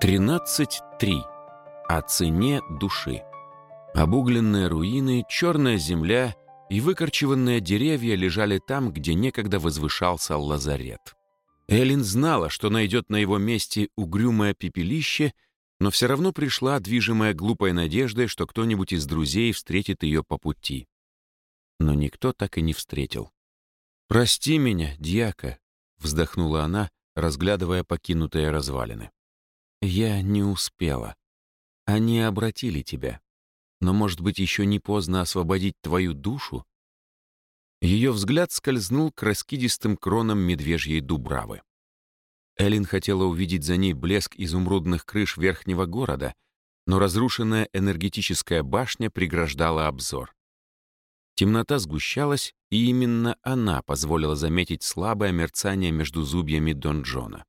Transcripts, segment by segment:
13.3. О цене души. Обугленные руины, черная земля и выкорчеванные деревья лежали там, где некогда возвышался лазарет. Эллин знала, что найдет на его месте угрюмое пепелище, но все равно пришла, движимая глупой надеждой, что кто-нибудь из друзей встретит ее по пути. Но никто так и не встретил. «Прости меня, дьяка», — вздохнула она, разглядывая покинутые развалины. «Я не успела. Они обратили тебя. Но, может быть, еще не поздно освободить твою душу?» Ее взгляд скользнул к раскидистым кронам медвежьей дубравы. Эллин хотела увидеть за ней блеск изумрудных крыш верхнего города, но разрушенная энергетическая башня преграждала обзор. Темнота сгущалась, и именно она позволила заметить слабое мерцание между зубьями Дон Джона.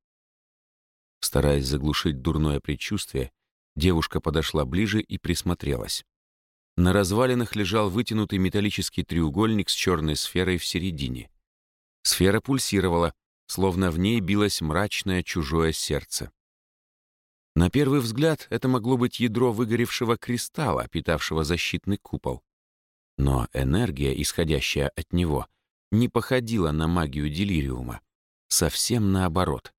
Стараясь заглушить дурное предчувствие, девушка подошла ближе и присмотрелась. На развалинах лежал вытянутый металлический треугольник с черной сферой в середине. Сфера пульсировала, словно в ней билось мрачное чужое сердце. На первый взгляд это могло быть ядро выгоревшего кристалла, питавшего защитный купол. Но энергия, исходящая от него, не походила на магию делириума. Совсем наоборот.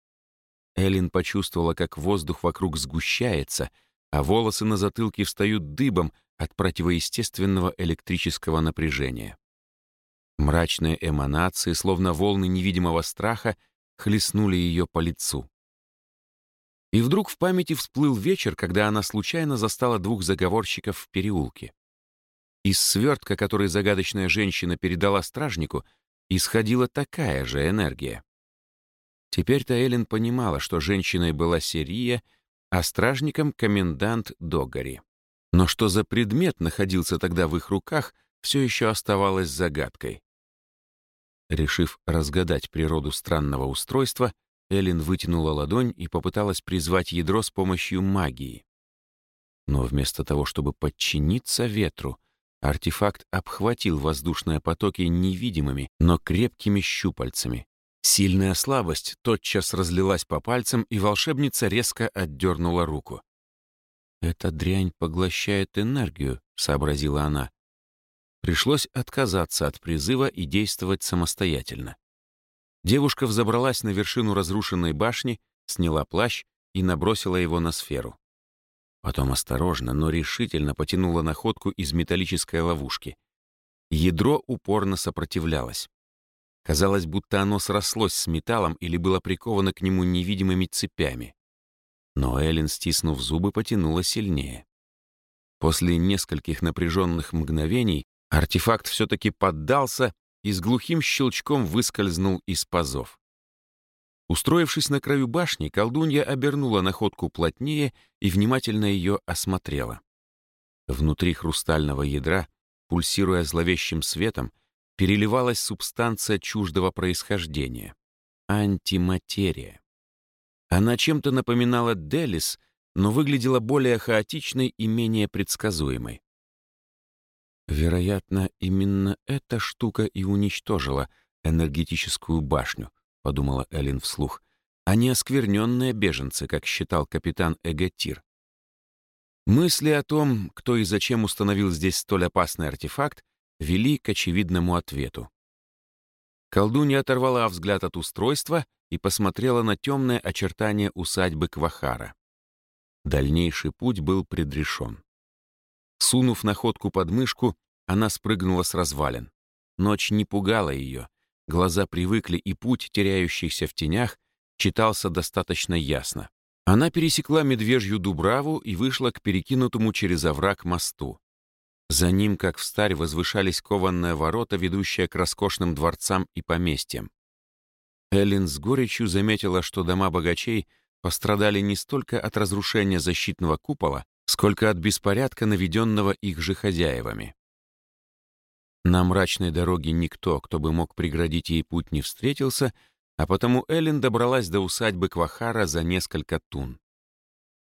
Эллин почувствовала, как воздух вокруг сгущается, а волосы на затылке встают дыбом, от противоестественного электрического напряжения. Мрачные эманации, словно волны невидимого страха, хлестнули ее по лицу. И вдруг в памяти всплыл вечер, когда она случайно застала двух заговорщиков в переулке. Из свертка, который загадочная женщина передала стражнику, исходила такая же энергия. Теперь-то Эллен понимала, что женщиной была Серия, а стражником — комендант Догори. Но что за предмет находился тогда в их руках, все еще оставалось загадкой. Решив разгадать природу странного устройства, Эллен вытянула ладонь и попыталась призвать ядро с помощью магии. Но вместо того, чтобы подчиниться ветру, артефакт обхватил воздушные потоки невидимыми, но крепкими щупальцами. Сильная слабость тотчас разлилась по пальцам, и волшебница резко отдернула руку. «Эта дрянь поглощает энергию», — сообразила она. Пришлось отказаться от призыва и действовать самостоятельно. Девушка взобралась на вершину разрушенной башни, сняла плащ и набросила его на сферу. Потом осторожно, но решительно потянула находку из металлической ловушки. Ядро упорно сопротивлялось. Казалось, будто оно срослось с металлом или было приковано к нему невидимыми цепями. Но Эллен, стиснув зубы, потянула сильнее. После нескольких напряженных мгновений артефакт все-таки поддался и с глухим щелчком выскользнул из пазов. Устроившись на краю башни, колдунья обернула находку плотнее и внимательно ее осмотрела. Внутри хрустального ядра, пульсируя зловещим светом, переливалась субстанция чуждого происхождения — антиматерия. Она чем-то напоминала Делис, но выглядела более хаотичной и менее предсказуемой. Вероятно, именно эта штука и уничтожила энергетическую башню, подумала Эллен вслух, а не оскверненные беженцы, как считал капитан Эготир. Мысли о том, кто и зачем установил здесь столь опасный артефакт, вели к очевидному ответу. Колдунья оторвала взгляд от устройства и посмотрела на темное очертание усадьбы Квахара. Дальнейший путь был предрешен. Сунув находку под мышку, она спрыгнула с развалин. Ночь не пугала ее, глаза привыкли, и путь, теряющийся в тенях, читался достаточно ясно. Она пересекла медвежью дубраву и вышла к перекинутому через овраг мосту. За ним, как в старь, возвышались кованные ворота, ведущие к роскошным дворцам и поместьям. Эллен с горечью заметила, что дома богачей пострадали не столько от разрушения защитного купола, сколько от беспорядка, наведенного их же хозяевами. На мрачной дороге никто, кто бы мог преградить ей путь, не встретился, а потому Эллен добралась до усадьбы Квахара за несколько тун.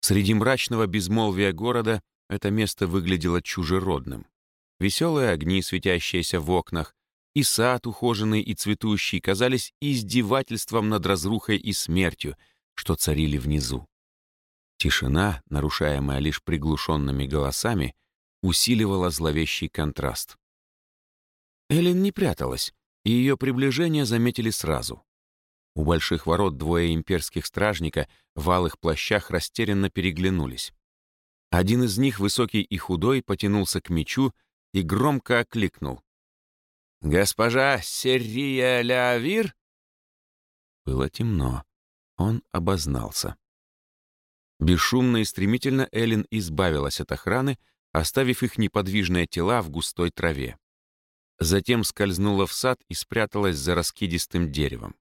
Среди мрачного безмолвия города это место выглядело чужеродным. Веселые огни, светящиеся в окнах, и сад, ухоженный и цветущий, казались издевательством над разрухой и смертью, что царили внизу. Тишина, нарушаемая лишь приглушенными голосами, усиливала зловещий контраст. Эллен не пряталась, и ее приближение заметили сразу. У больших ворот двое имперских стражника в алых плащах растерянно переглянулись. Один из них, высокий и худой, потянулся к мечу и громко окликнул. «Госпожа Серрия Лявир?» Было темно. Он обознался. Бесшумно и стремительно Эллен избавилась от охраны, оставив их неподвижные тела в густой траве. Затем скользнула в сад и спряталась за раскидистым деревом.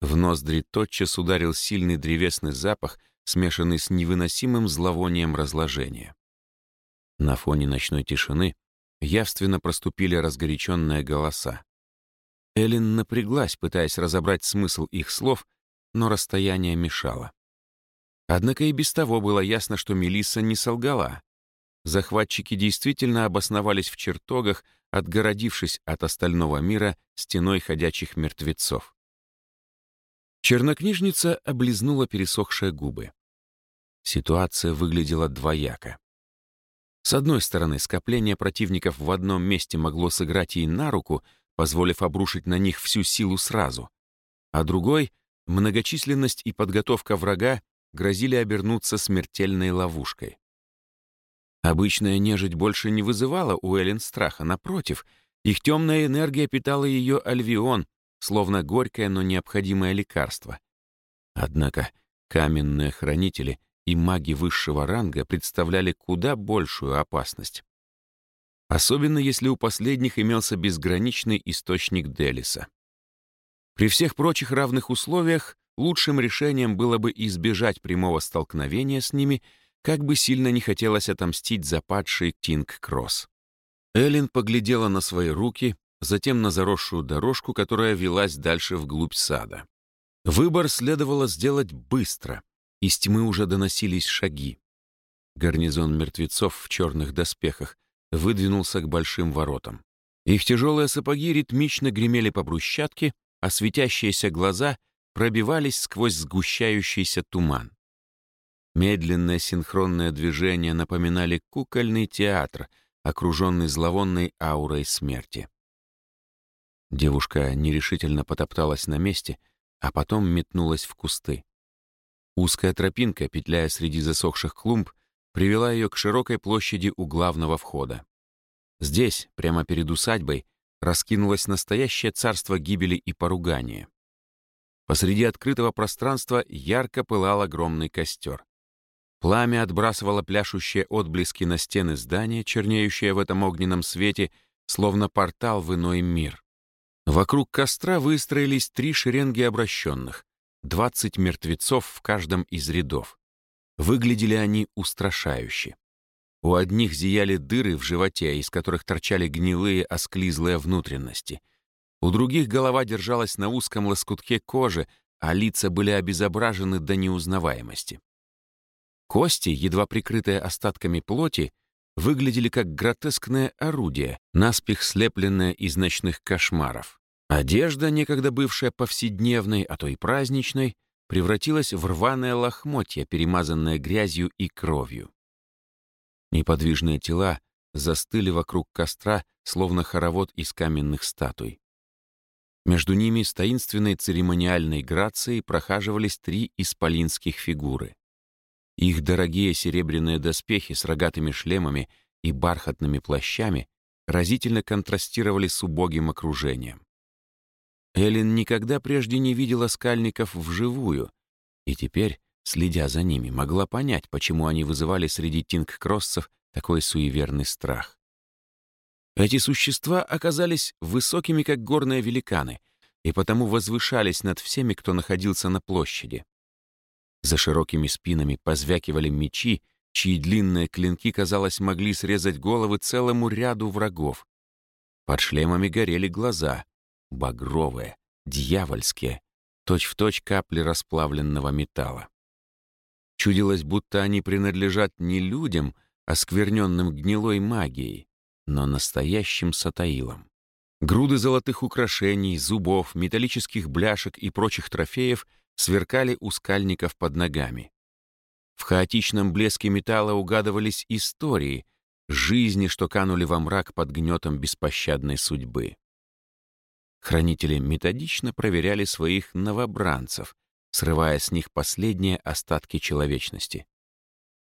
В ноздри тотчас ударил сильный древесный запах, смешанный с невыносимым зловонием разложения. На фоне ночной тишины явственно проступили разгоряченные голоса. Эллен напряглась, пытаясь разобрать смысл их слов, но расстояние мешало. Однако и без того было ясно, что Мелисса не солгала. Захватчики действительно обосновались в чертогах, отгородившись от остального мира стеной ходячих мертвецов. Чернокнижница облизнула пересохшие губы. Ситуация выглядела двояко. С одной стороны, скопление противников в одном месте могло сыграть ей на руку, позволив обрушить на них всю силу сразу. А другой — многочисленность и подготовка врага грозили обернуться смертельной ловушкой. Обычная нежить больше не вызывала у Эллен страха, напротив, их темная энергия питала ее альвион, словно горькое, но необходимое лекарство. Однако каменные хранители и маги высшего ранга представляли куда большую опасность. Особенно если у последних имелся безграничный источник Делиса. При всех прочих равных условиях лучшим решением было бы избежать прямого столкновения с ними, как бы сильно не хотелось отомстить за падший Кинг-Кросс. Эллен поглядела на свои руки, затем на заросшую дорожку, которая велась дальше вглубь сада. Выбор следовало сделать быстро. Из тьмы уже доносились шаги. Гарнизон мертвецов в черных доспехах выдвинулся к большим воротам. Их тяжелые сапоги ритмично гремели по брусчатке, а светящиеся глаза пробивались сквозь сгущающийся туман. Медленное синхронное движение напоминали кукольный театр, окруженный зловонной аурой смерти. Девушка нерешительно потопталась на месте, а потом метнулась в кусты. Узкая тропинка, петляя среди засохших клумб, привела ее к широкой площади у главного входа. Здесь, прямо перед усадьбой, раскинулось настоящее царство гибели и поругания. Посреди открытого пространства ярко пылал огромный костер. Пламя отбрасывало пляшущие отблески на стены здания, чернеющие в этом огненном свете, словно портал в иной мир. Вокруг костра выстроились три шеренги обращенных, двадцать мертвецов в каждом из рядов. Выглядели они устрашающе. У одних зияли дыры в животе, из которых торчали гнилые, осклизлые внутренности. У других голова держалась на узком лоскутке кожи, а лица были обезображены до неузнаваемости. Кости, едва прикрытые остатками плоти, выглядели как гротескное орудие, наспех слепленное из ночных кошмаров. Одежда, некогда бывшая повседневной, а то и праздничной, превратилась в рваное лохмотье, перемазанное грязью и кровью. Неподвижные тела застыли вокруг костра, словно хоровод из каменных статуй. Между ними с таинственной церемониальной грацией прохаживались три исполинских фигуры. Их дорогие серебряные доспехи с рогатыми шлемами и бархатными плащами разительно контрастировали с убогим окружением. Эллен никогда прежде не видела скальников вживую, и теперь, следя за ними, могла понять, почему они вызывали среди тинг-кроссов такой суеверный страх. Эти существа оказались высокими, как горные великаны, и потому возвышались над всеми, кто находился на площади. За широкими спинами позвякивали мечи, чьи длинные клинки, казалось, могли срезать головы целому ряду врагов. Под шлемами горели глаза, багровые, дьявольские, точь-в-точь точь капли расплавленного металла. Чудилось, будто они принадлежат не людям, оскверненным гнилой магией, но настоящим сатаилам. Груды золотых украшений, зубов, металлических бляшек и прочих трофеев сверкали у скальников под ногами. В хаотичном блеске металла угадывались истории, жизни, что канули во мрак под гнетом беспощадной судьбы. Хранители методично проверяли своих новобранцев, срывая с них последние остатки человечности.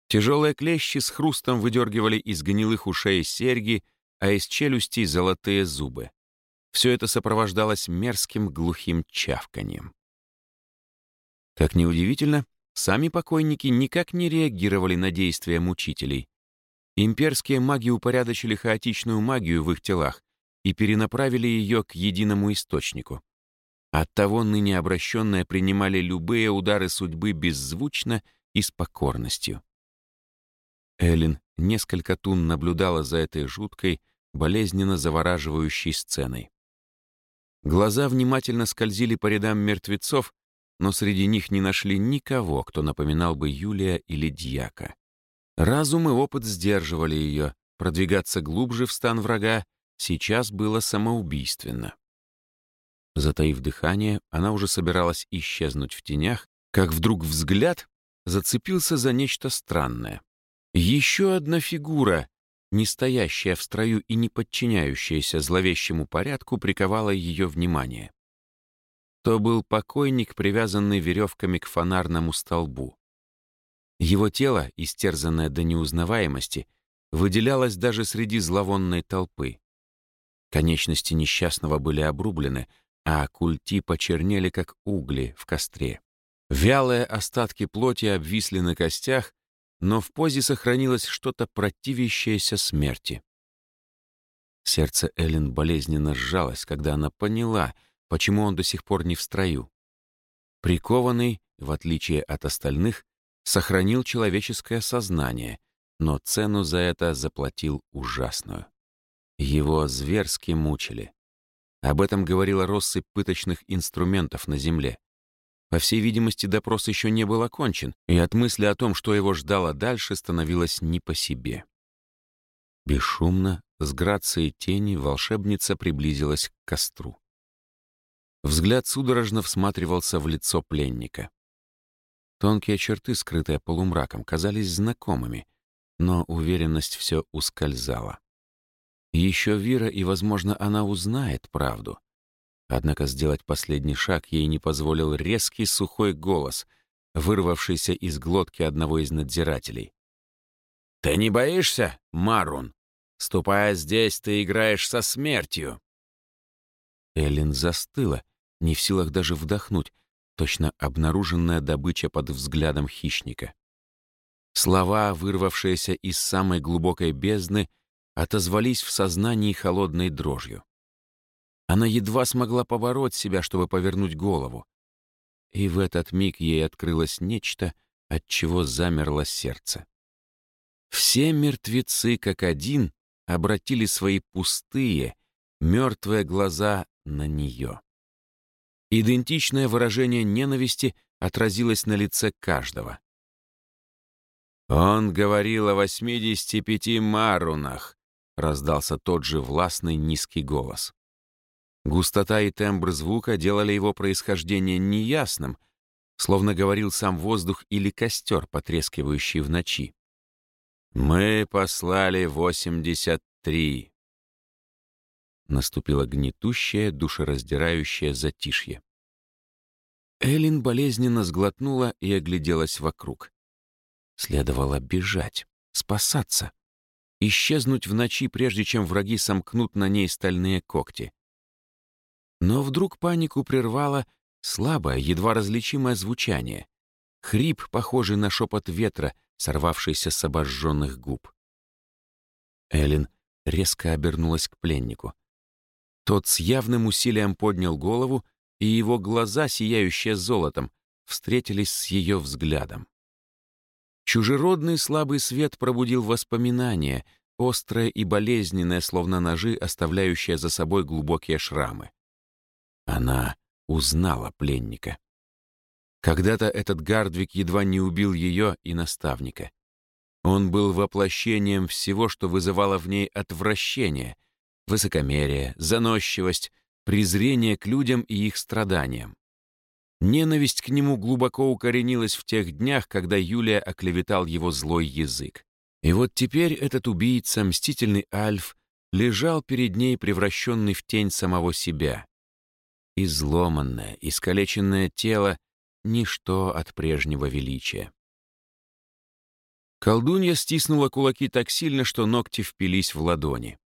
Тяжелые клещи с хрустом выдергивали из гнилых ушей серьги, а из челюстей золотые зубы. Все это сопровождалось мерзким глухим чавканьем. Как неудивительно, сами покойники никак не реагировали на действия мучителей. Имперские маги упорядочили хаотичную магию в их телах и перенаправили ее к единому источнику. Оттого ныне обращенные принимали любые удары судьбы беззвучно и с покорностью. Эллен несколько тун наблюдала за этой жуткой, болезненно завораживающей сценой. Глаза внимательно скользили по рядам мертвецов, но среди них не нашли никого, кто напоминал бы Юлия или Дьяка. Разум и опыт сдерживали ее, продвигаться глубже в стан врага сейчас было самоубийственно. Затаив дыхание, она уже собиралась исчезнуть в тенях, как вдруг взгляд зацепился за нечто странное. Еще одна фигура, не стоящая в строю и не подчиняющаяся зловещему порядку, приковала ее внимание. То был покойник, привязанный веревками к фонарному столбу. Его тело, истерзанное до неузнаваемости, выделялось даже среди зловонной толпы. Конечности несчастного были обрублены, а культи почернели, как угли в костре. Вялые остатки плоти обвисли на костях, но в позе сохранилось что-то противящееся смерти. Сердце Эллен болезненно сжалось, когда она поняла, почему он до сих пор не в строю. Прикованный, в отличие от остальных, сохранил человеческое сознание, но цену за это заплатил ужасную. Его зверски мучили. Об этом говорила россыпь пыточных инструментов на земле. По всей видимости, допрос еще не был окончен, и от мысли о том, что его ждало дальше, становилось не по себе. Бесшумно, с грацией тени, волшебница приблизилась к костру. Взгляд судорожно всматривался в лицо пленника. Тонкие черты, скрытые полумраком, казались знакомыми, но уверенность все ускользала. Еще Вира, и, возможно, она узнает правду. Однако сделать последний шаг ей не позволил резкий сухой голос, вырвавшийся из глотки одного из надзирателей. «Ты не боишься, Марун? Ступая здесь, ты играешь со смертью!» Эллен застыла, не в силах даже вдохнуть, точно обнаруженная добыча под взглядом хищника. Слова, вырвавшиеся из самой глубокой бездны, отозвались в сознании холодной дрожью. Она едва смогла побороть себя, чтобы повернуть голову. И в этот миг ей открылось нечто, от чего замерло сердце. Все мертвецы, как один, обратили свои пустые, мертвые глаза на нее. Идентичное выражение ненависти отразилось на лице каждого. «Он говорил о 85 марунах», — раздался тот же властный низкий голос. Густота и тембр звука делали его происхождение неясным, словно говорил сам воздух или костер, потрескивающий в ночи. «Мы послали восемьдесят три». Наступило гнетущее, душераздирающее затишье. Элин болезненно сглотнула и огляделась вокруг. Следовало бежать, спасаться, исчезнуть в ночи, прежде чем враги сомкнут на ней стальные когти. Но вдруг панику прервало слабое, едва различимое звучание. Хрип, похожий на шепот ветра, сорвавшийся с обожженных губ. Элин резко обернулась к пленнику. Тот с явным усилием поднял голову, и его глаза, сияющие золотом, встретились с ее взглядом. Чужеродный слабый свет пробудил воспоминания, острое и болезненное, словно ножи, оставляющие за собой глубокие шрамы. Она узнала пленника. Когда-то этот Гардвик едва не убил ее и наставника. Он был воплощением всего, что вызывало в ней отвращение, высокомерие, заносчивость, презрение к людям и их страданиям. Ненависть к нему глубоко укоренилась в тех днях, когда Юлия оклеветал его злой язык. И вот теперь этот убийца, мстительный Альф, лежал перед ней, превращенный в тень самого себя. Изломанное, искалеченное тело — ничто от прежнего величия. Колдунья стиснула кулаки так сильно, что ногти впились в ладони.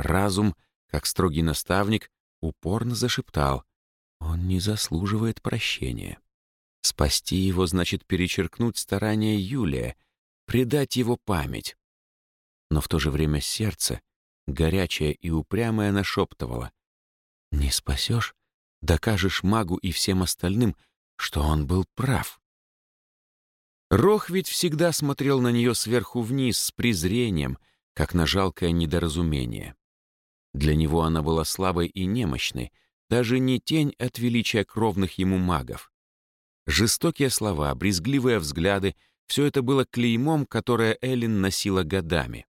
Разум, как строгий наставник, упорно зашептал. Он не заслуживает прощения. Спасти его значит перечеркнуть старания Юлия, предать его память. Но в то же время сердце, горячее и упрямое, нашептывало. «Не спасешь? Докажешь магу и всем остальным, что он был прав». Рох ведь всегда смотрел на нее сверху вниз с презрением, как на жалкое недоразумение. Для него она была слабой и немощной, даже не тень от величия кровных ему магов. Жестокие слова, брезгливые взгляды — все это было клеймом, которое Эллен носила годами.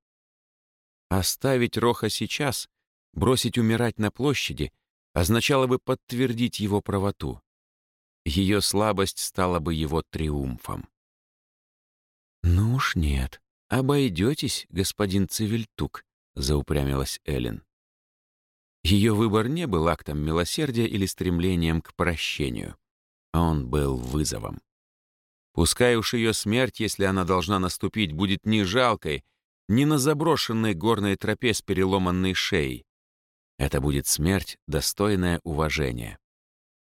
Оставить Роха сейчас, бросить умирать на площади, означало бы подтвердить его правоту. Ее слабость стала бы его триумфом. «Ну уж нет, обойдетесь, господин Цивильтук», — заупрямилась Эллен. Ее выбор не был актом милосердия или стремлением к прощению. Он был вызовом. Пускай уж ее смерть, если она должна наступить, будет не жалкой, не на заброшенной горной тропе с переломанной шеей. Это будет смерть, достойная уважения.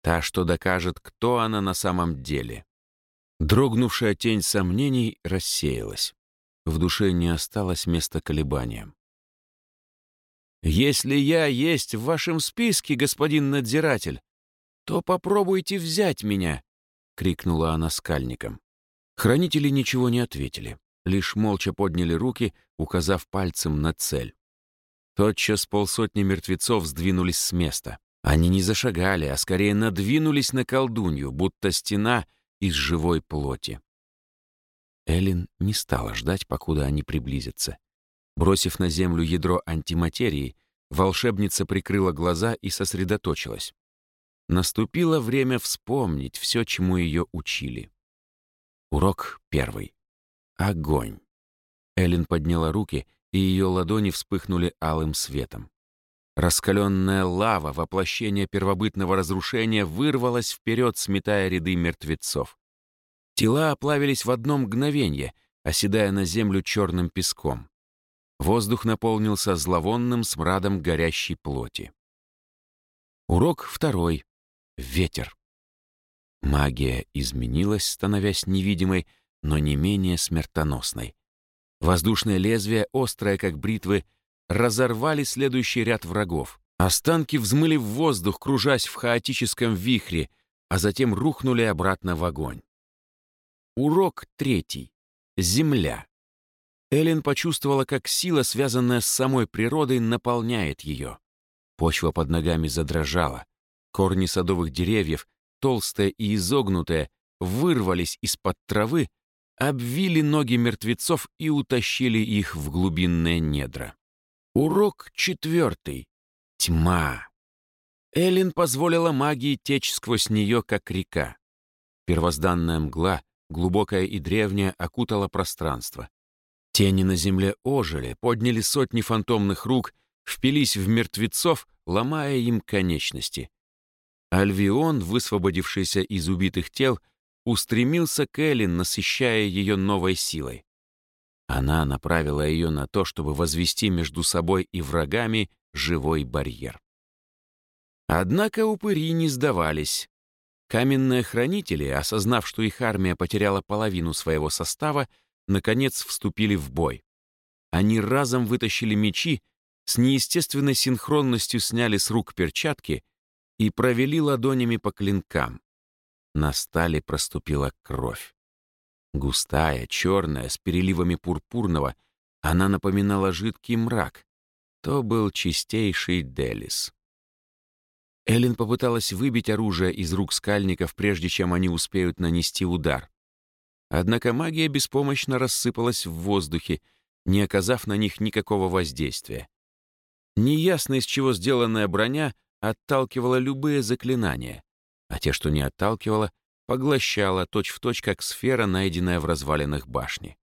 Та, что докажет, кто она на самом деле. Дрогнувшая тень сомнений рассеялась. В душе не осталось места колебаниям. «Если я есть в вашем списке, господин надзиратель, то попробуйте взять меня!» — крикнула она скальником. Хранители ничего не ответили, лишь молча подняли руки, указав пальцем на цель. Тотчас полсотни мертвецов сдвинулись с места. Они не зашагали, а скорее надвинулись на колдунью, будто стена из живой плоти. Эллен не стала ждать, покуда они приблизятся. Бросив на землю ядро антиматерии, волшебница прикрыла глаза и сосредоточилась. Наступило время вспомнить все, чему ее учили. Урок первый. Огонь. Эллен подняла руки, и ее ладони вспыхнули алым светом. Раскаленная лава, воплощение первобытного разрушения, вырвалась вперед, сметая ряды мертвецов. Тела оплавились в одно мгновение, оседая на землю черным песком. Воздух наполнился зловонным смрадом горящей плоти. Урок второй. Ветер. Магия изменилась, становясь невидимой, но не менее смертоносной. Воздушное лезвие, острое как бритвы, разорвали следующий ряд врагов. Останки взмыли в воздух, кружась в хаотическом вихре, а затем рухнули обратно в огонь. Урок третий. Земля. Эллен почувствовала, как сила, связанная с самой природой, наполняет ее. Почва под ногами задрожала. Корни садовых деревьев, толстые и изогнутые, вырвались из-под травы, обвили ноги мертвецов и утащили их в глубинные недра. Урок четвертый. Тьма. Эллен позволила магии течь сквозь нее, как река. Первозданная мгла, глубокая и древняя, окутала пространство. Тени на земле ожили, подняли сотни фантомных рук, впились в мертвецов, ломая им конечности. Альвион, высвободившийся из убитых тел, устремился к Эллен, насыщая ее новой силой. Она направила ее на то, чтобы возвести между собой и врагами живой барьер. Однако упыри не сдавались. Каменные хранители, осознав, что их армия потеряла половину своего состава, наконец вступили в бой. Они разом вытащили мечи, с неестественной синхронностью сняли с рук перчатки и провели ладонями по клинкам. На стали проступила кровь. Густая, черная, с переливами пурпурного, она напоминала жидкий мрак. То был чистейший Делис. Эллен попыталась выбить оружие из рук скальников, прежде чем они успеют нанести удар. Однако магия беспомощно рассыпалась в воздухе, не оказав на них никакого воздействия. Неясно, из чего сделанная броня отталкивала любые заклинания. а те, что не отталкивало, поглощала точь-в-точь, как сфера, найденная в развалинах башни.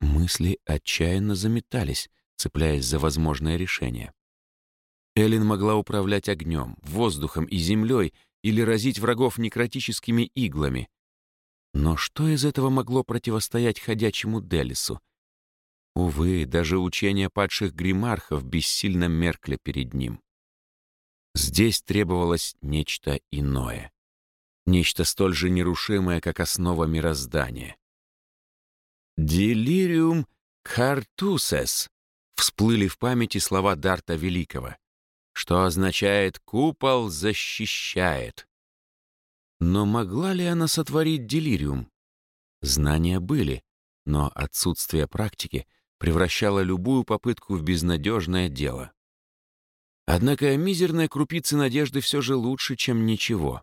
Мысли отчаянно заметались, цепляясь за возможное решение. Эллен могла управлять огнем, воздухом и землей или разить врагов некротическими иглами. Но что из этого могло противостоять ходячему Делису? Увы, даже учения падших гримархов бессильно меркли перед ним. Здесь требовалось нечто иное. Нечто столь же нерушимое, как основа мироздания. «Делириум картусес» всплыли в памяти слова Дарта Великого, что означает «купол защищает». Но могла ли она сотворить делириум? Знания были, но отсутствие практики превращало любую попытку в безнадежное дело. Однако мизерная крупица надежды все же лучше, чем ничего.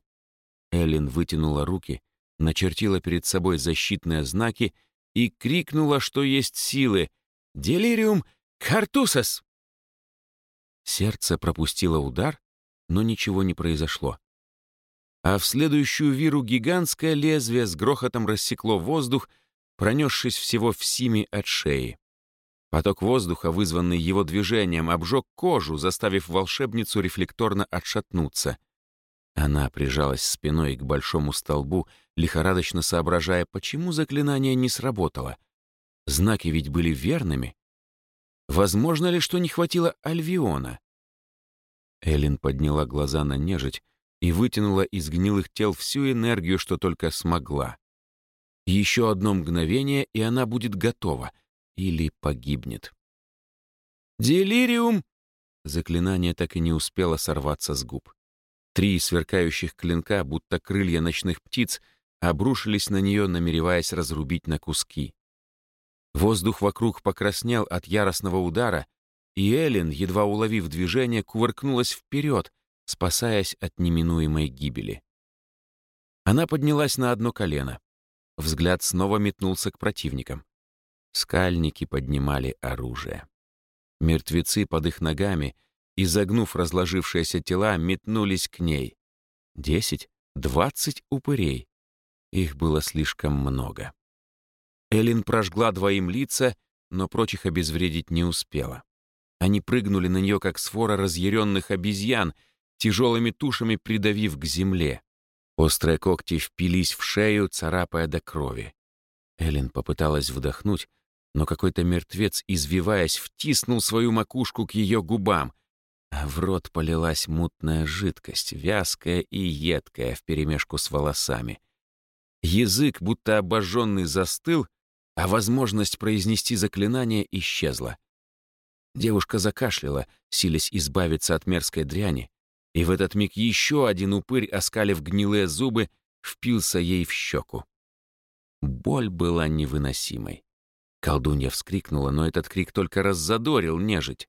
Эллен вытянула руки, начертила перед собой защитные знаки и крикнула, что есть силы. «Делириум картусас!» Сердце пропустило удар, но ничего не произошло. А в следующую виру гигантское лезвие с грохотом рассекло воздух, пронесшись всего в сими от шеи. Поток воздуха, вызванный его движением, обжег кожу, заставив волшебницу рефлекторно отшатнуться. Она прижалась спиной к большому столбу, лихорадочно соображая, почему заклинание не сработало. Знаки ведь были верными. Возможно ли, что не хватило Альвиона? Эллен подняла глаза на нежить и вытянула из гнилых тел всю энергию, что только смогла. Еще одно мгновение, и она будет готова — или погибнет. «Делириум!» Заклинание так и не успело сорваться с губ. Три сверкающих клинка, будто крылья ночных птиц, обрушились на нее, намереваясь разрубить на куски. Воздух вокруг покраснел от яростного удара, и Эллен, едва уловив движение, кувыркнулась вперед, спасаясь от неминуемой гибели. Она поднялась на одно колено. Взгляд снова метнулся к противникам. Скальники поднимали оружие. Мертвецы под их ногами, изогнув разложившиеся тела, метнулись к ней. Десять, двадцать упырей. Их было слишком много. Элин прожгла двоим лица, но прочих обезвредить не успела. Они прыгнули на нее, как свора разъяренных обезьян, тяжелыми тушами придавив к земле. Острые когти впились в шею, царапая до крови. Элин попыталась вдохнуть, но какой-то мертвец, извиваясь, втиснул свою макушку к ее губам, а в рот полилась мутная жидкость, вязкая и едкая вперемешку с волосами. Язык, будто обожженный, застыл, а возможность произнести заклинание исчезла. Девушка закашляла, силясь избавиться от мерзкой дряни, и в этот миг еще один упырь, оскалив гнилые зубы, впился ей в щеку. Боль была невыносимой. Колдунья вскрикнула, но этот крик только раззадорил нежить.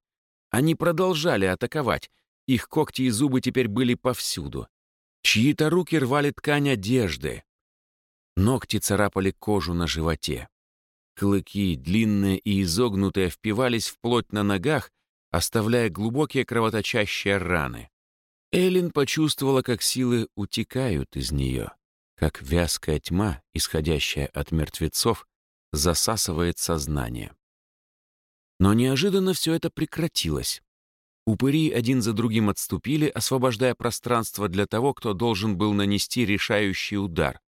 Они продолжали атаковать. Их когти и зубы теперь были повсюду. Чьи-то руки рвали ткань одежды. Ногти царапали кожу на животе. Клыки, длинные и изогнутые, впивались в плоть на ногах, оставляя глубокие кровоточащие раны. Эллен почувствовала, как силы утекают из нее, как вязкая тьма, исходящая от мертвецов, засасывает сознание. Но неожиданно все это прекратилось. Упыри один за другим отступили, освобождая пространство для того, кто должен был нанести решающий удар.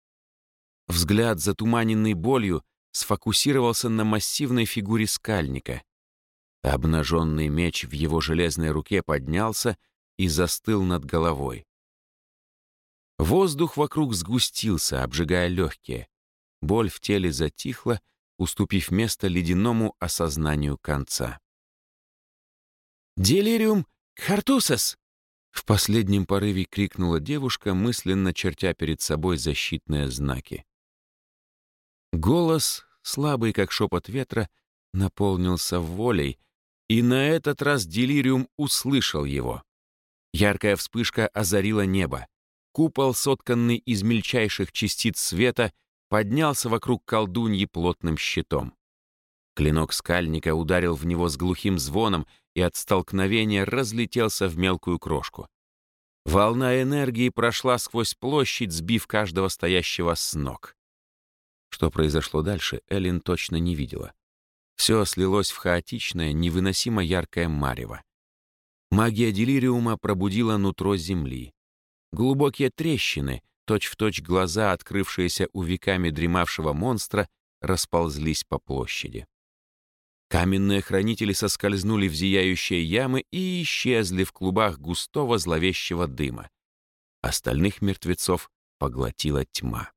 Взгляд, затуманенный болью, сфокусировался на массивной фигуре скальника. Обнаженный меч в его железной руке поднялся и застыл над головой. Воздух вокруг сгустился, обжигая легкие. Боль в теле затихла, уступив место ледяному осознанию конца. «Делириум Хартусас!» В последнем порыве крикнула девушка, мысленно чертя перед собой защитные знаки. Голос, слабый как шепот ветра, наполнился волей, и на этот раз Делириум услышал его. Яркая вспышка озарила небо. Купол, сотканный из мельчайших частиц света, поднялся вокруг колдуньи плотным щитом. Клинок скальника ударил в него с глухим звоном и от столкновения разлетелся в мелкую крошку. Волна энергии прошла сквозь площадь, сбив каждого стоящего с ног. Что произошло дальше, Эллен точно не видела. Все слилось в хаотичное, невыносимо яркое марево. Магия делириума пробудила нутро земли. Глубокие трещины, точь-в-точь точь глаза, открывшиеся у веками дремавшего монстра, расползлись по площади. Каменные хранители соскользнули в зияющие ямы и исчезли в клубах густого зловещего дыма. Остальных мертвецов поглотила тьма.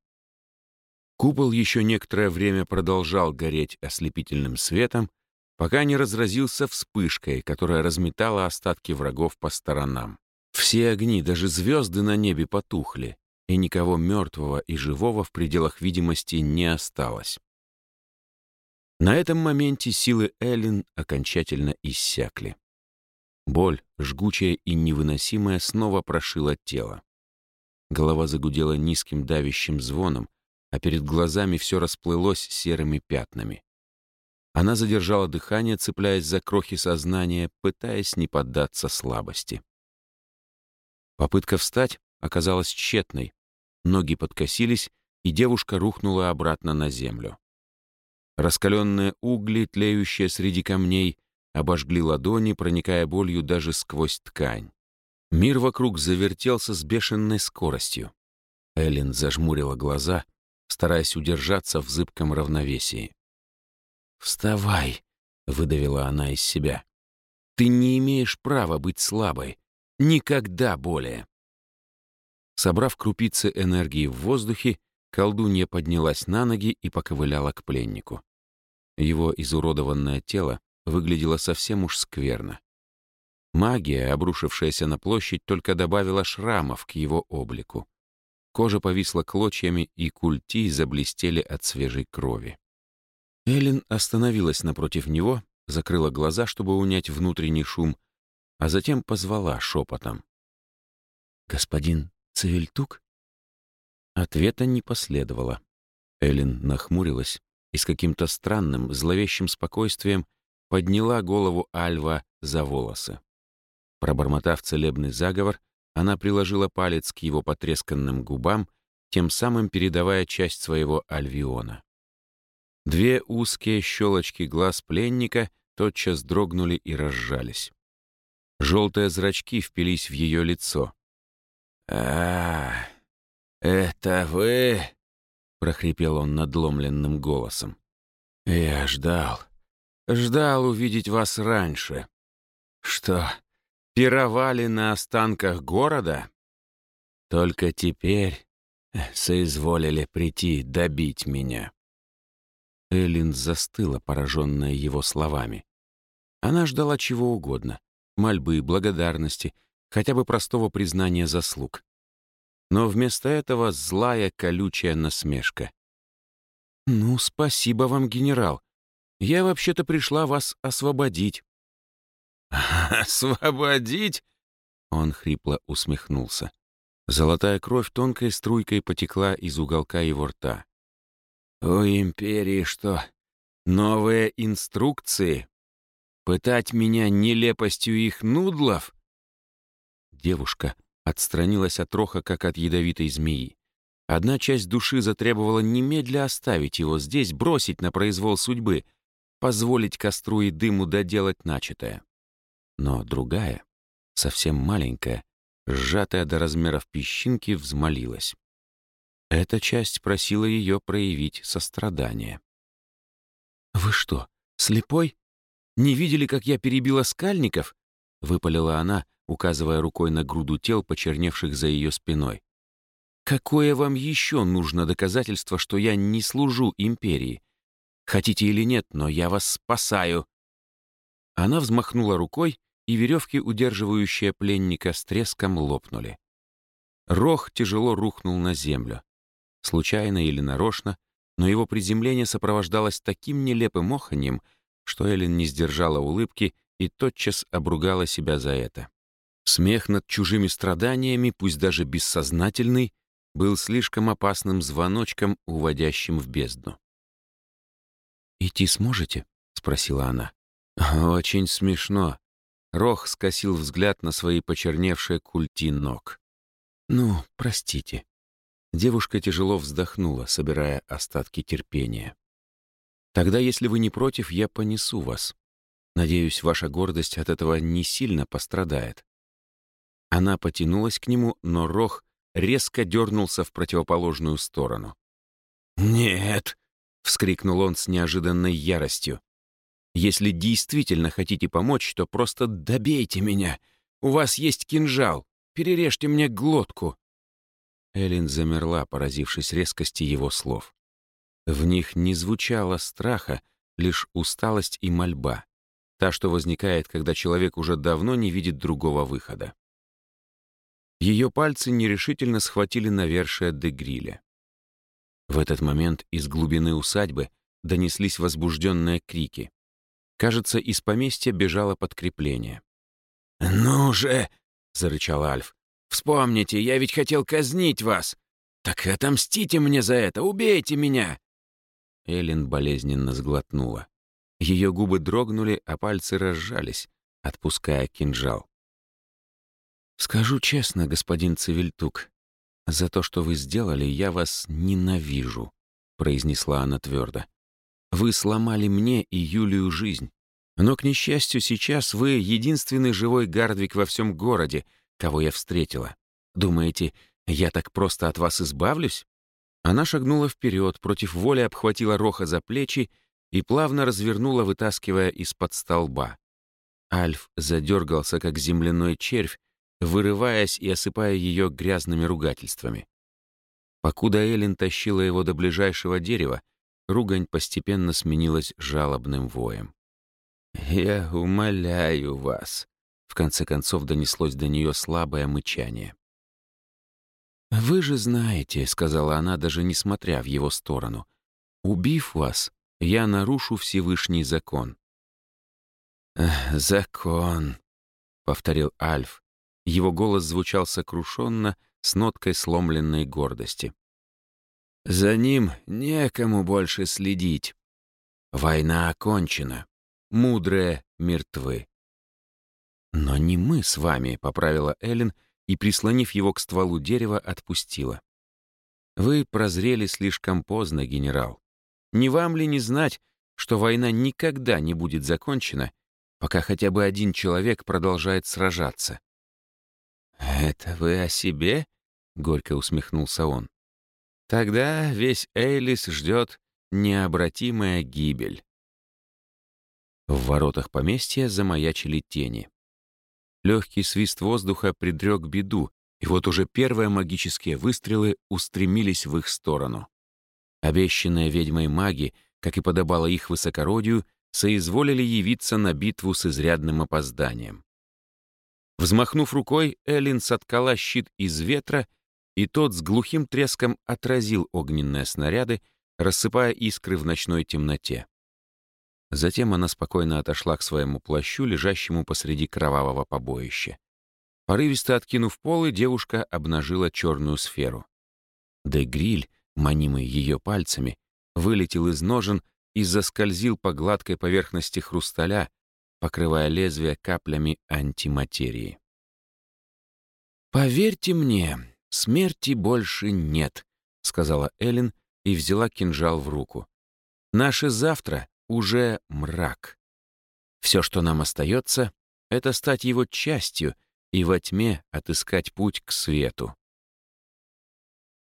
Купол еще некоторое время продолжал гореть ослепительным светом, пока не разразился вспышкой, которая разметала остатки врагов по сторонам. Все огни, даже звезды на небе потухли, и никого мертвого и живого в пределах видимости не осталось. На этом моменте силы Эллен окончательно иссякли. Боль, жгучая и невыносимая, снова прошила тело. Голова загудела низким давящим звоном, а перед глазами все расплылось серыми пятнами. Она задержала дыхание, цепляясь за крохи сознания, пытаясь не поддаться слабости. Попытка встать оказалась тщетной. Ноги подкосились, и девушка рухнула обратно на землю. Раскаленные угли, тлеющие среди камней, обожгли ладони, проникая болью даже сквозь ткань. Мир вокруг завертелся с бешеной скоростью. Эллен зажмурила глаза, стараясь удержаться в зыбком равновесии. «Вставай!» — выдавила она из себя. «Ты не имеешь права быть слабой. Никогда более!» Собрав крупицы энергии в воздухе, колдунья поднялась на ноги и поковыляла к пленнику. Его изуродованное тело выглядело совсем уж скверно. Магия, обрушившаяся на площадь, только добавила шрамов к его облику. Кожа повисла клочьями, и культи заблестели от свежей крови. Эллен остановилась напротив него, закрыла глаза, чтобы унять внутренний шум, а затем позвала шепотом. «Господин Цивильтук?» Ответа не последовало. Эллен нахмурилась, и с каким-то странным, зловещим спокойствием подняла голову Альва за волосы. Пробормотав целебный заговор, она приложила палец к его потресканным губам, тем самым передавая часть своего альвиона. Две узкие щелочки глаз пленника тотчас дрогнули и разжались. Желтые зрачки впились в ее лицо. «А, это вы?» — прохрипел он надломленным голосом. «Я ждал, ждал увидеть вас раньше. Что, пировали на останках города? Только теперь соизволили прийти добить меня». Эллин застыла, пораженная его словами. Она ждала чего угодно — мольбы, благодарности, хотя бы простого признания заслуг но вместо этого злая колючая насмешка. «Ну, спасибо вам, генерал. Я вообще-то пришла вас освободить». «Освободить?» Он хрипло усмехнулся. Золотая кровь тонкой струйкой потекла из уголка его рта. «У империи что, новые инструкции? Пытать меня нелепостью их нудлов?» Девушка отстранилась от Роха, как от ядовитой змеи. Одна часть души затребовала немедля оставить его здесь, бросить на произвол судьбы, позволить костру и дыму доделать начатое. Но другая, совсем маленькая, сжатая до размеров песчинки, взмолилась. Эта часть просила ее проявить сострадание. «Вы что, слепой? Не видели, как я перебила скальников?» — выпалила она, указывая рукой на груду тел, почерневших за ее спиной. «Какое вам еще нужно доказательство, что я не служу империи? Хотите или нет, но я вас спасаю!» Она взмахнула рукой, и веревки, удерживающие пленника, с треском лопнули. Рох тяжело рухнул на землю. Случайно или нарочно, но его приземление сопровождалось таким нелепым оханьем, что Эллен не сдержала улыбки и тотчас обругала себя за это. Смех над чужими страданиями, пусть даже бессознательный, был слишком опасным звоночком, уводящим в бездну. «Идти сможете?» — спросила она. «Очень смешно. Рох скосил взгляд на свои почерневшие культи ног. «Ну, простите». Девушка тяжело вздохнула, собирая остатки терпения. «Тогда, если вы не против, я понесу вас. Надеюсь, ваша гордость от этого не сильно пострадает». Она потянулась к нему, но Рох резко дернулся в противоположную сторону. «Нет!» — вскрикнул он с неожиданной яростью. «Если действительно хотите помочь, то просто добейте меня. У вас есть кинжал. Перережьте мне глотку». Элин замерла, поразившись резкости его слов. В них не звучало страха, лишь усталость и мольба. Та, что возникает, когда человек уже давно не видит другого выхода. Ее пальцы нерешительно схватили навершие Дегриля. В этот момент из глубины усадьбы донеслись возбужденные крики. Кажется, из поместья бежало подкрепление. «Ну же!» — зарычал Альф. «Вспомните, я ведь хотел казнить вас! Так отомстите мне за это, убейте меня!» Эллен болезненно сглотнула. Ее губы дрогнули, а пальцы разжались, отпуская кинжал. «Скажу честно, господин Цивильтук, за то, что вы сделали, я вас ненавижу», — произнесла она твердо. «Вы сломали мне и Юлию жизнь. Но, к несчастью, сейчас вы единственный живой Гардвик во всем городе, кого я встретила. Думаете, я так просто от вас избавлюсь?» Она шагнула вперед, против воли обхватила Роха за плечи и плавно развернула, вытаскивая из-под столба. Альф задергался, как земляной червь, вырываясь и осыпая ее грязными ругательствами. Покуда Эллен тащила его до ближайшего дерева, ругань постепенно сменилась жалобным воем. «Я умоляю вас», — в конце концов донеслось до нее слабое мычание. «Вы же знаете», — сказала она, даже не смотря в его сторону, «убив вас, я нарушу Всевышний закон». «Закон», — повторил Альф, его голос звучал сокрушенно, с ноткой сломленной гордости. «За ним некому больше следить. Война окончена. Мудрые мертвы». «Но не мы с вами», — поправила Эллен и, прислонив его к стволу дерева, отпустила. «Вы прозрели слишком поздно, генерал. Не вам ли не знать, что война никогда не будет закончена, пока хотя бы один человек продолжает сражаться?» «Это вы о себе?» — горько усмехнулся он. «Тогда весь Эйлис ждет необратимая гибель». В воротах поместья замаячили тени. Легкий свист воздуха предрек беду, и вот уже первые магические выстрелы устремились в их сторону. Обещанные ведьмой маги, как и подобало их высокородию, соизволили явиться на битву с изрядным опозданием. Взмахнув рукой, Эллин соткала щит из ветра, и тот с глухим треском отразил огненные снаряды, рассыпая искры в ночной темноте. Затем она спокойно отошла к своему плащу, лежащему посреди кровавого побоища. Порывисто откинув полы, девушка обнажила черную сферу. Дегриль, манимый ее пальцами, вылетел из ножен и заскользил по гладкой поверхности хрусталя, покрывая лезвие каплями антиматерии. «Поверьте мне, смерти больше нет», — сказала Эллен и взяла кинжал в руку. «Наше завтра уже мрак. Все, что нам остается, это стать его частью и во тьме отыскать путь к свету».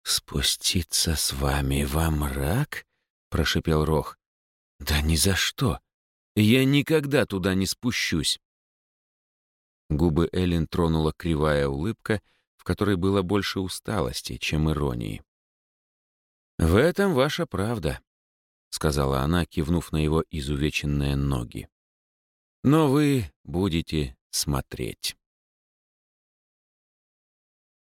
«Спуститься с вами во мрак?» — прошипел Рох. «Да ни за что! Я никогда туда не спущусь. Губы Эллен тронула кривая улыбка, в которой было больше усталости, чем иронии. «В этом ваша правда», — сказала она, кивнув на его изувеченные ноги. «Но вы будете смотреть».